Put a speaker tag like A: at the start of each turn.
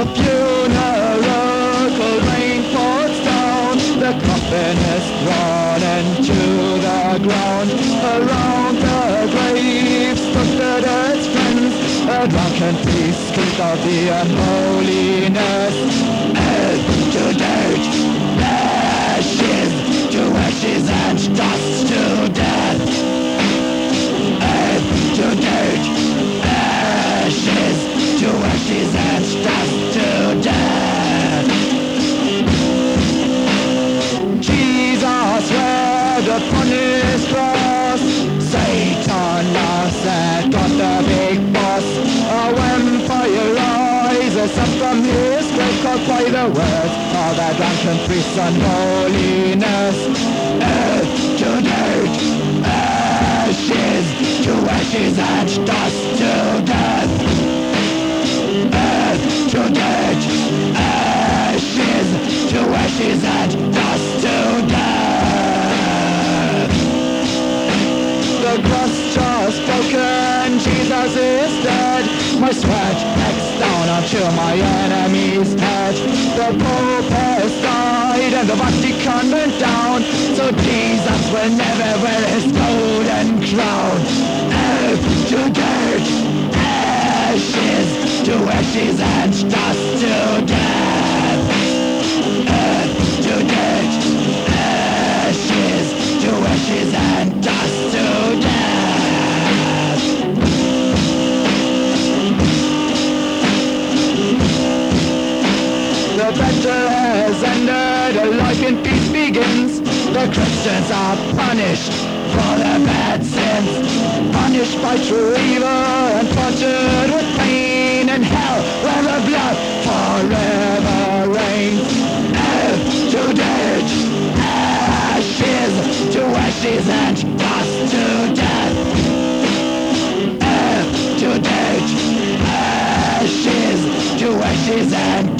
A: a funeral rain pours down. The coffin is drawn into the ground. Around the grave stood its friends. A drunken priest of the unholiness. Help death. Upon his cross. Satan laughs at God the big boss. A empire rises up from his grave caught by the words of that drunken priest's unholiness. Earth to dirt, ashes to ashes and dust sweat next down onto my enemy's head. The Pope has died and the Vatican went down. So Jesus will never wear his golden crown. Earth to dirt, ashes to ashes and dust in peace begins. The Christians are punished for their bad sins. Punished by true evil and tortured with pain in hell where the blood forever reigns. Earth to dirt, ashes to ashes and dust to death. Earth to dirt, ashes to ashes and